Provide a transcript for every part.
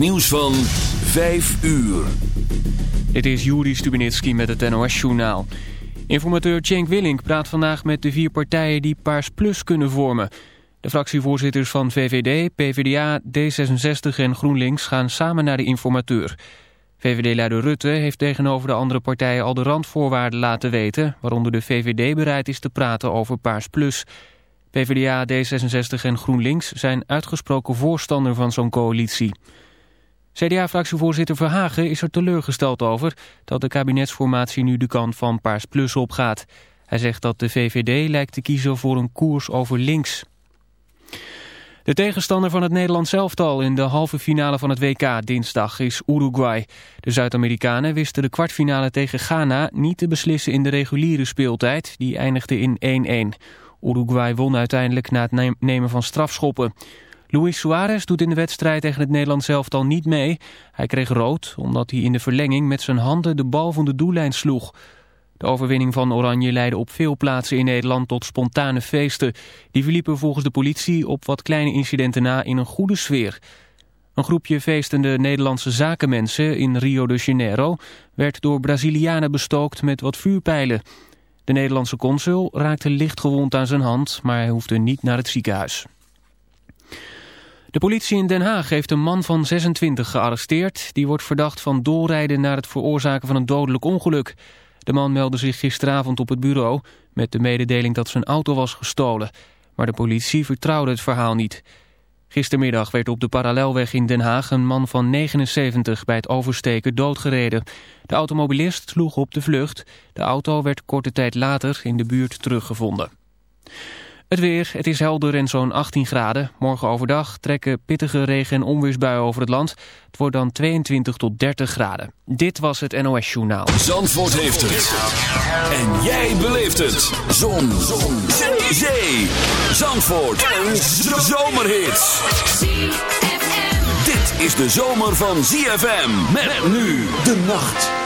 Nieuws van 5 uur. Dit is Juri Stubenitski met het NOS-journaal. Informateur Cenk Willink praat vandaag met de vier partijen die Paars Plus kunnen vormen. De fractievoorzitters van VVD, PvdA, D66 en GroenLinks gaan samen naar de informateur. VVD-leider Rutte heeft tegenover de andere partijen al de randvoorwaarden laten weten... waaronder de VVD bereid is te praten over Paars Plus... PvdA, D66 en GroenLinks zijn uitgesproken voorstander van zo'n coalitie. CDA-fractievoorzitter Verhagen is er teleurgesteld over dat de kabinetsformatie nu de kant van Paars Plus opgaat. Hij zegt dat de VVD lijkt te kiezen voor een koers over links. De tegenstander van het Nederlands elftal in de halve finale van het WK dinsdag is Uruguay. De Zuid-Amerikanen wisten de kwartfinale tegen Ghana niet te beslissen in de reguliere speeltijd. Die eindigde in 1-1. Uruguay won uiteindelijk na het nemen van strafschoppen. Luis Suarez doet in de wedstrijd tegen het Nederlands elftal niet mee. Hij kreeg rood omdat hij in de verlenging met zijn handen de bal van de doellijn sloeg. De overwinning van Oranje leidde op veel plaatsen in Nederland tot spontane feesten. Die verliepen volgens de politie op wat kleine incidenten na in een goede sfeer. Een groepje feestende Nederlandse zakenmensen in Rio de Janeiro... werd door Brazilianen bestookt met wat vuurpijlen. De Nederlandse consul raakte licht gewond aan zijn hand... maar hij hoefde niet naar het ziekenhuis. De politie in Den Haag heeft een man van 26 gearresteerd. Die wordt verdacht van doorrijden naar het veroorzaken van een dodelijk ongeluk. De man meldde zich gisteravond op het bureau met de mededeling dat zijn auto was gestolen. Maar de politie vertrouwde het verhaal niet. Gistermiddag werd op de parallelweg in Den Haag een man van 79 bij het oversteken doodgereden. De automobilist sloeg op de vlucht. De auto werd korte tijd later in de buurt teruggevonden. Het weer, het is helder en zo'n 18 graden. Morgen overdag trekken pittige regen- en onweersbuien over het land. Het wordt dan 22 tot 30 graden. Dit was het NOS Journaal. Zandvoort heeft het. En jij beleeft het. Zon. Zon. Zee. Zandvoort. Een zomerhit. Dit is de zomer van ZFM. Met nu de nacht.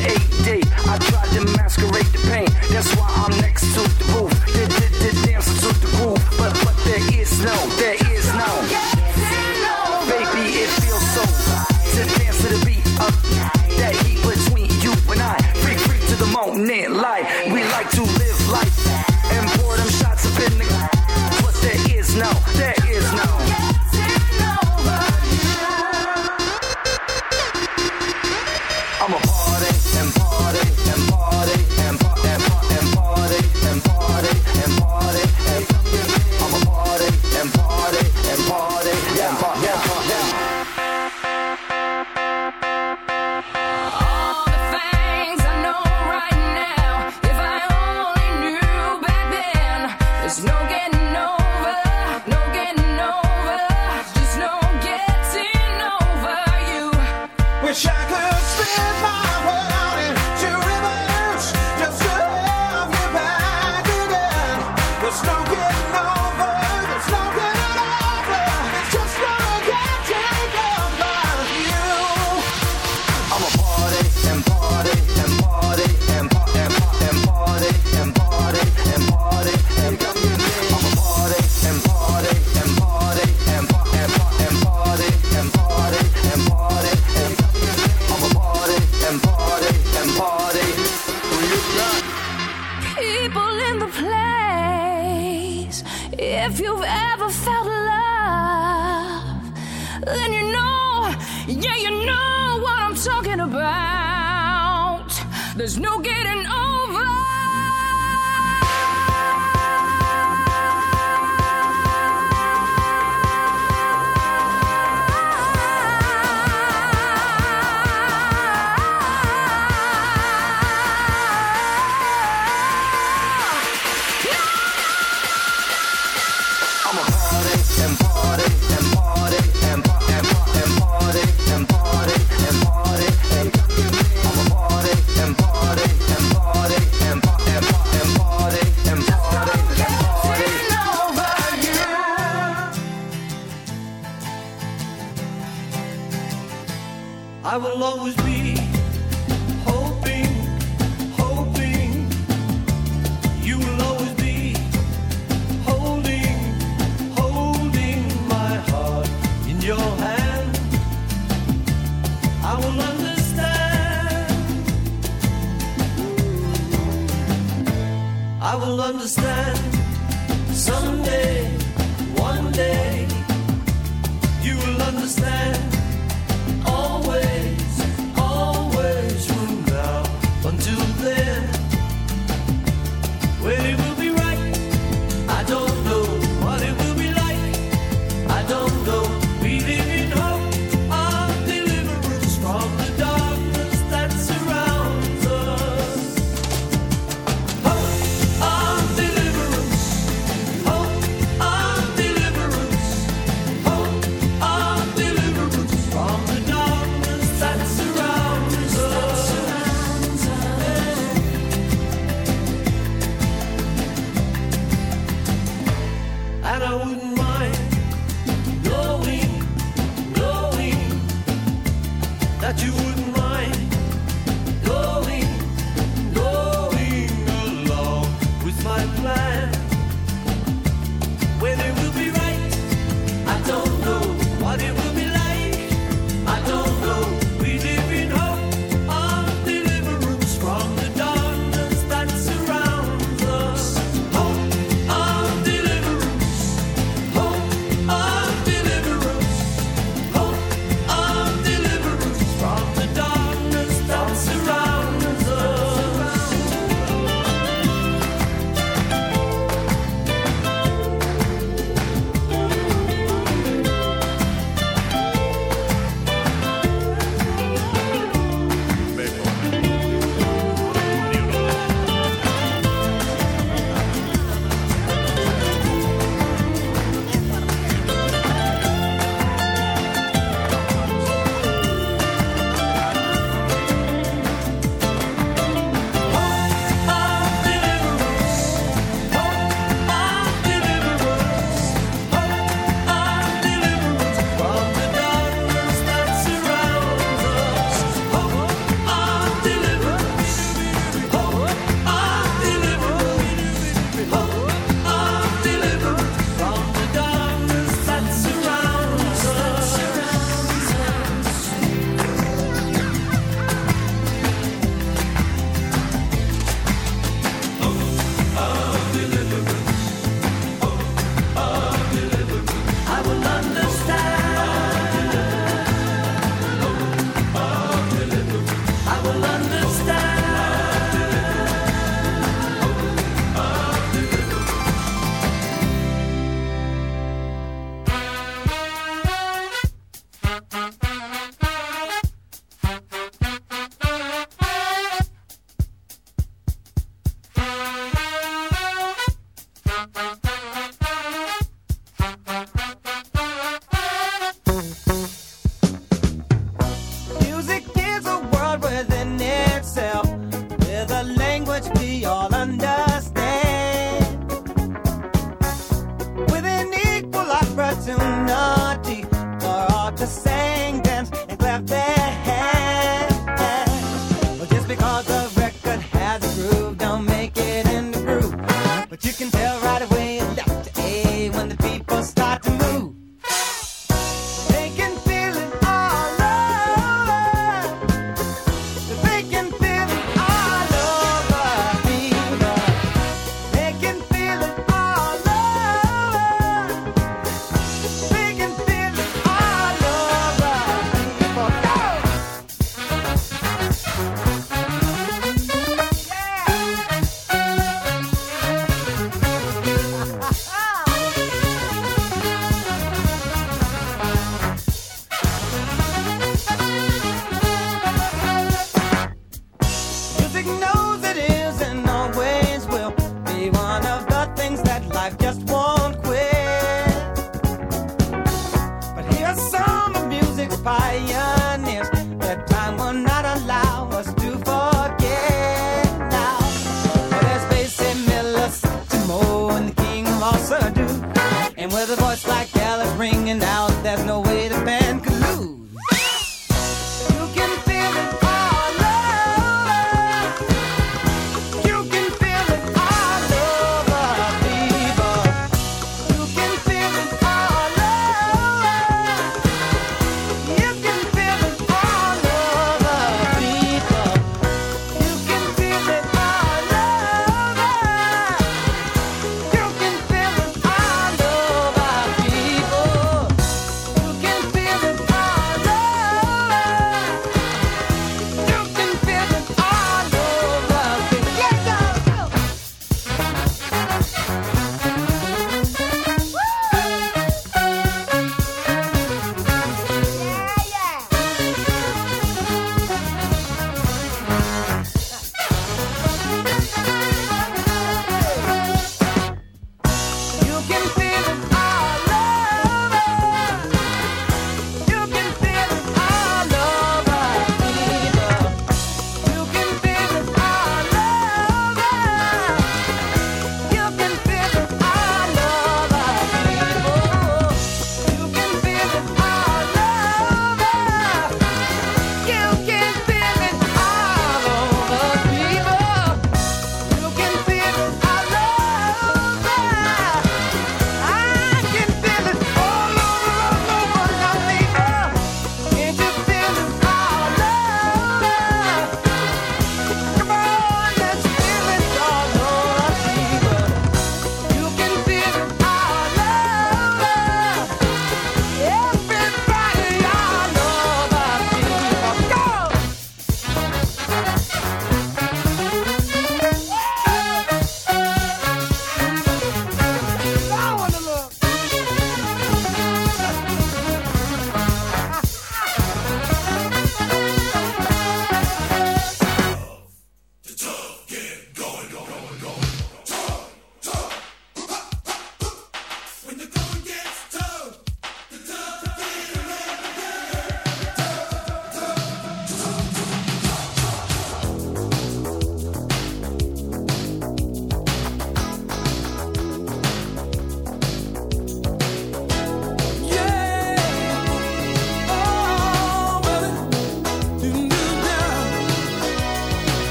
AD. I tried to masquerade the pain. That's why I'm next to the roof. Did, did, did dancing to the groove. But, but there is no, there is no. Baby, it feels so to dance to the beat of that heat between you and I. Free, free to the moment, light.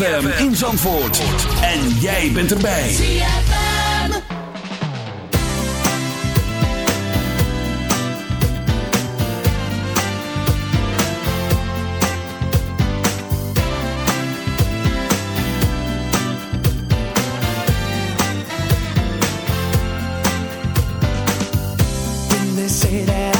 ZFM in Zandvoort. En jij bent erbij. In this city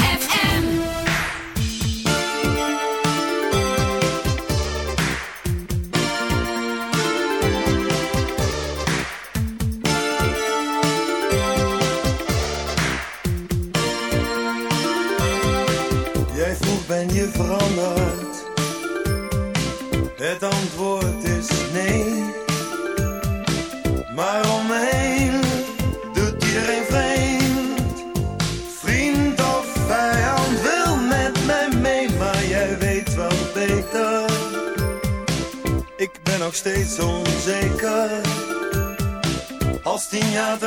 Dünya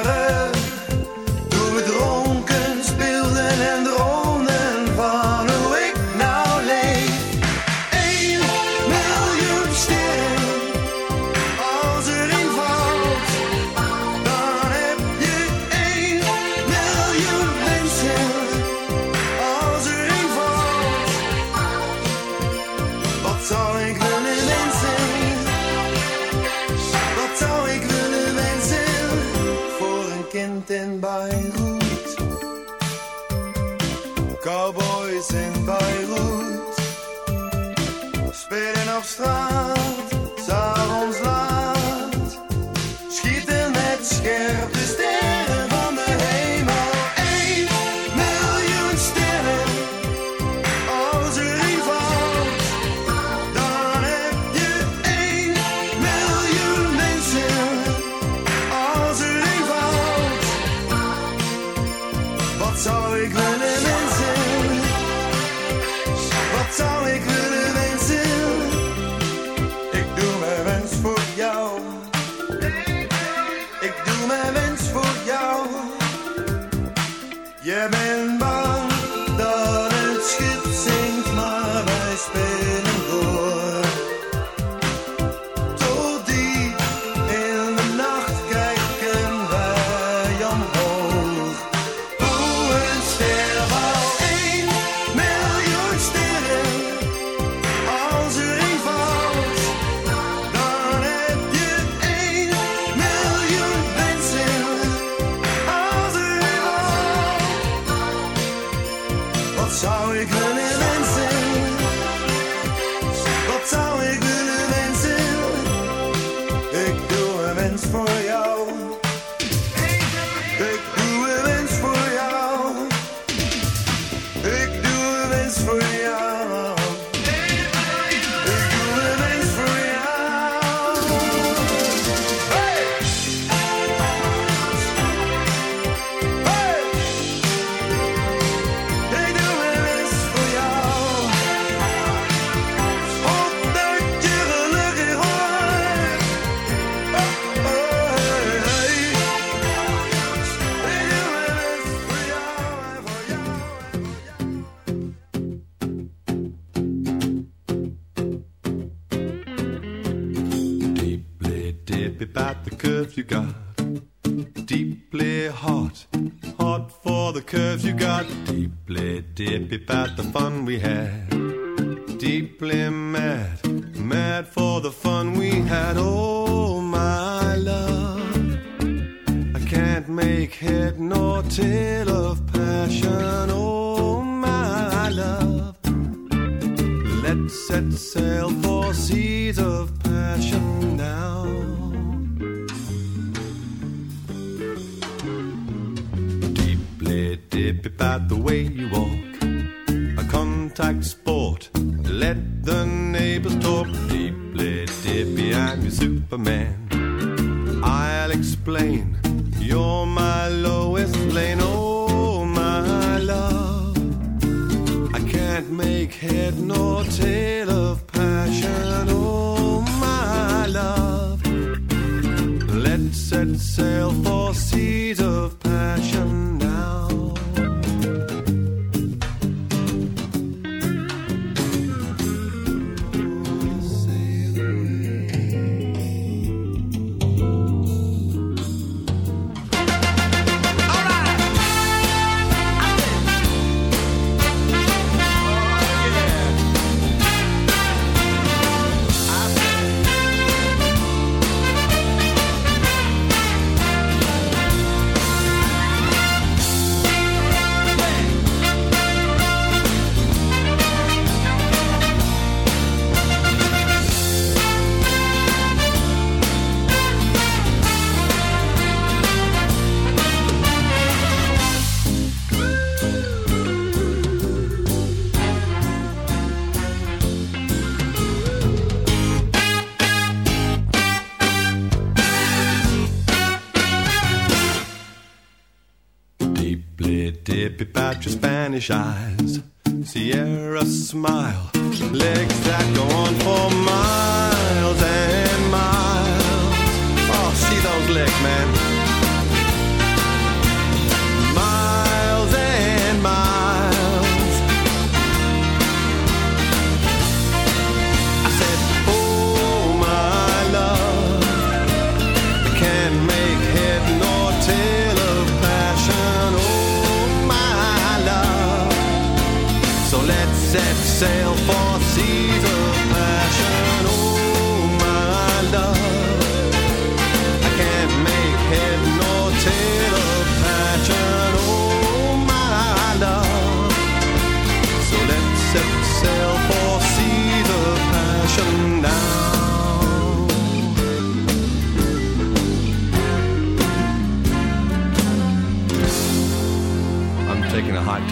eyes, Sierra smile.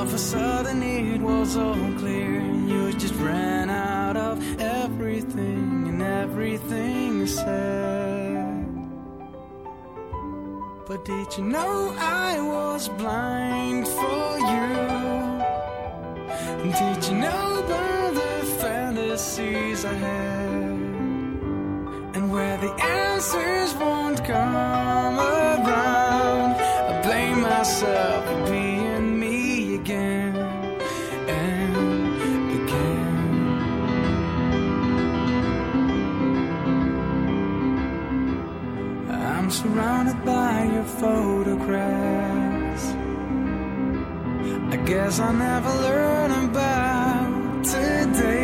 All of a sudden it was all clear. You just ran out of everything and everything you said. But did you know I was blind for you? Did you know about the fantasies I had? And where the answers won't come photographs. I guess I'll never learn about today's.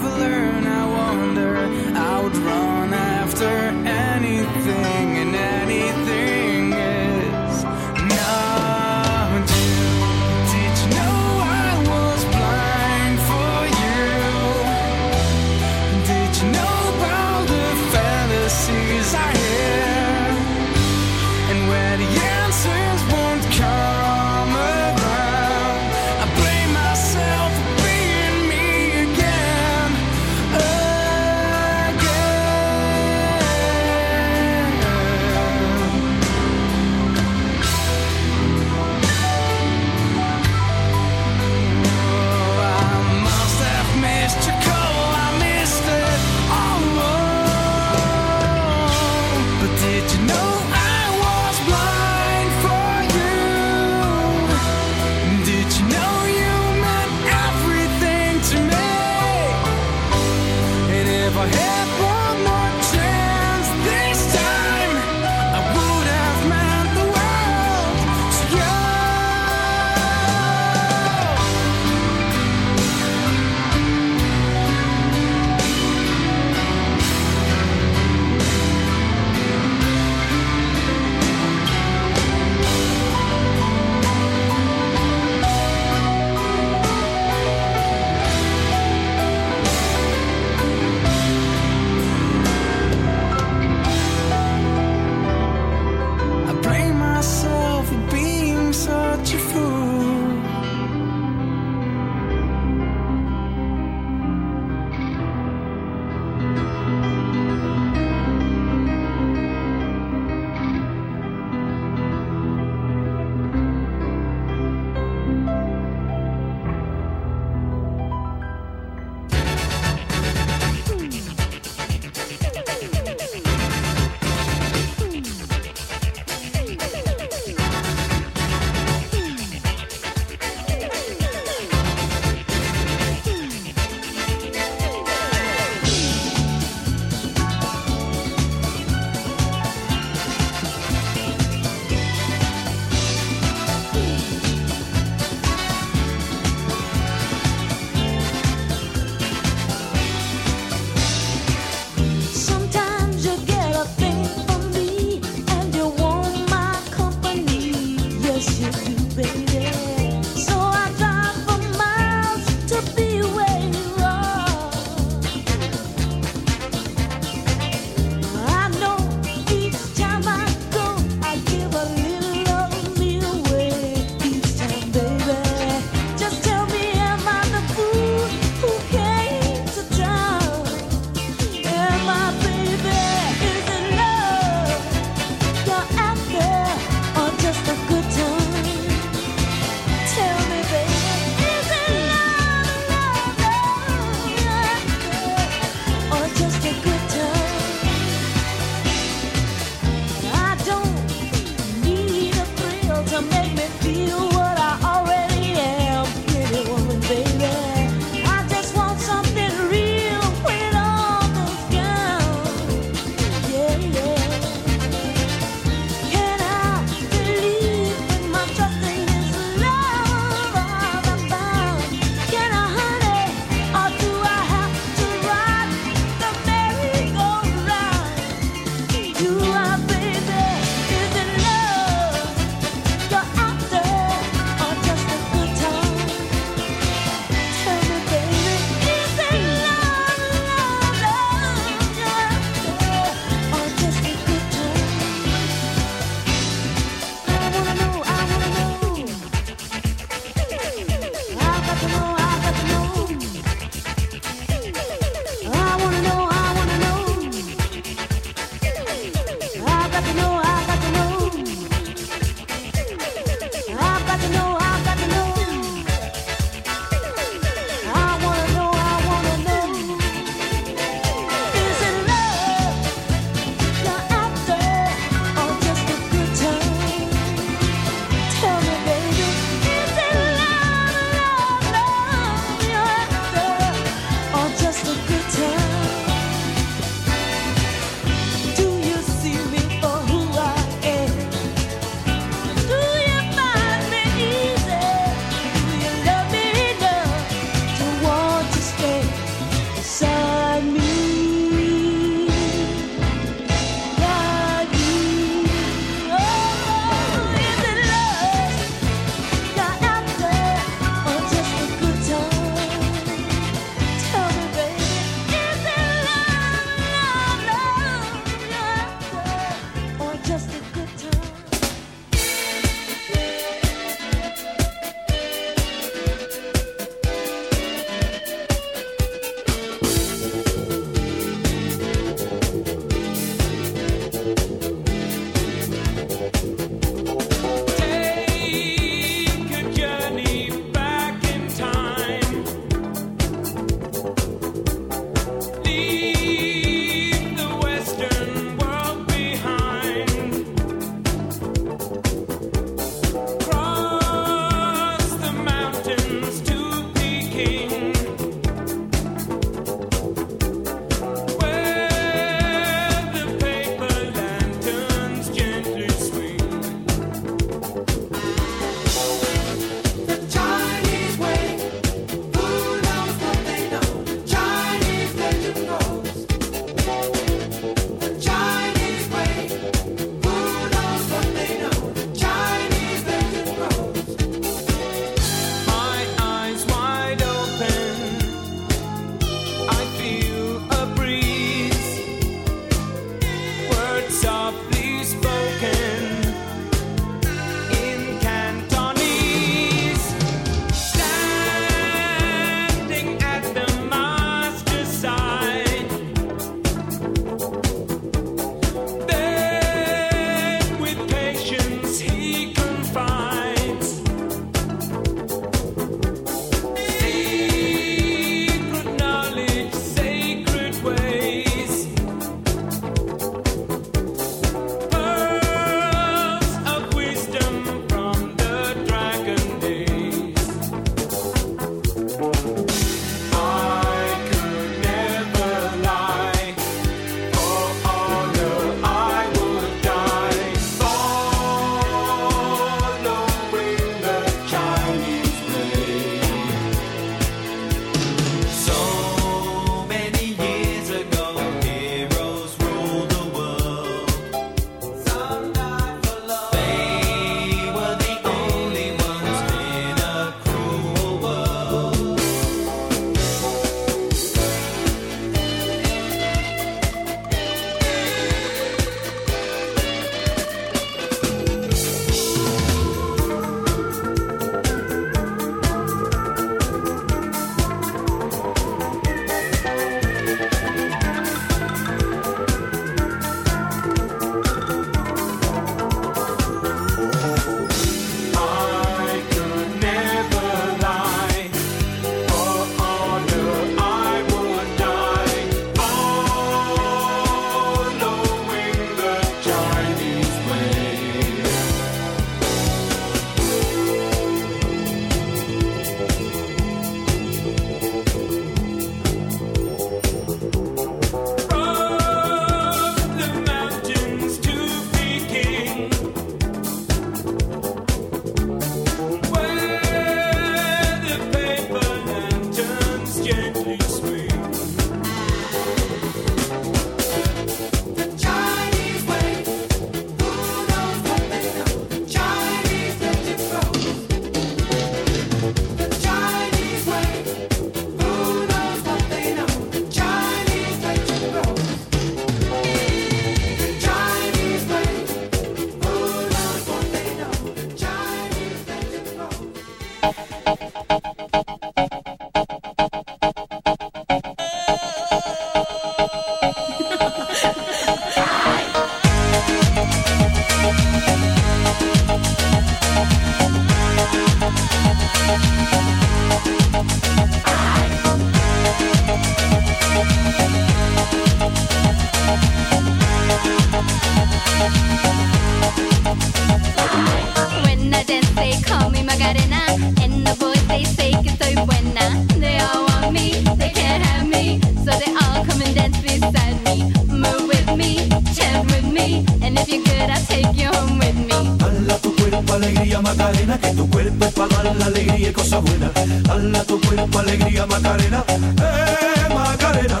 Macarena, que tu cuerpo para dar la alegría y tu cuerpo alegría Macarena, eh Macarena.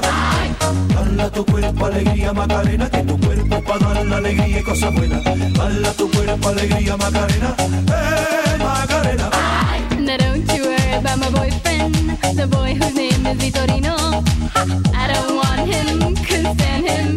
Tu cuerpo alegría Macarena, que tu cuerpo para dar la alegría y tu cuerpo alegría Macarena, eh Macarena. Now don't you worry about my boyfriend, the boy whose name is Vitorino. I don't want him, couldn't stand him,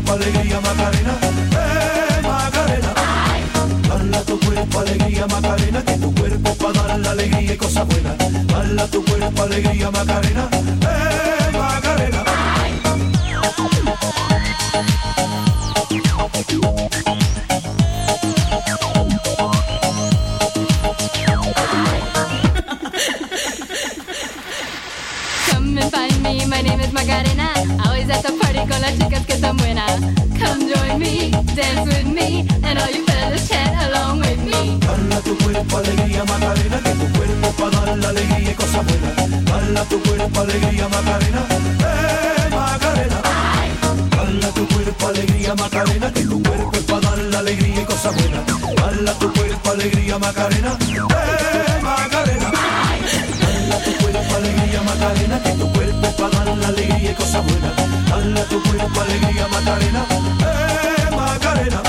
Cuerpo alegría Macarena, eh Macarena. Dala tu cuerpo alegría Macarena, que tu cuerpo para dar la alegría y cosas buenas. Dala tu cuerpo alegría Macarena, eh Macarena. Come and find me, my name is Macarena. Always at the party con las chicas que están buenas. Come join me, dance with me, and all you fellas chant along with me. Dala tu cuerpo alegría Macarena, que tu cuerpo para dar la alegría y cosas buenas. Dala tu cuerpo alegría Macarena, eh Macarena. Dala tu cuerpo alegría Macarena, que tu cuerpo para dar la alegría y cosas buenas. Dala tu cuerpo alegría Macarena, eh Macarena. Dala tu cuerpo alegría Macarena, que tu para dar la alegría y cosas buenas. Dala tu cuerpo alegría Macarena, eh Macarena.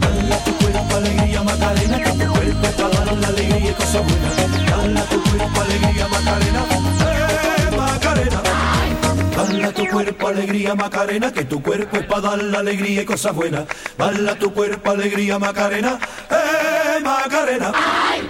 Dala tu cuerpo alegría Macarena, que tu cuerpo es para dar la alegría y cosas buenas. Dala tu cuerpo alegría Macarena, eh Macarena. Dala tu cuerpo alegría Macarena, que tu cuerpo es para dar la alegría y cosas buenas. Dala tu cuerpo alegría Macarena, eh Macarena. Tot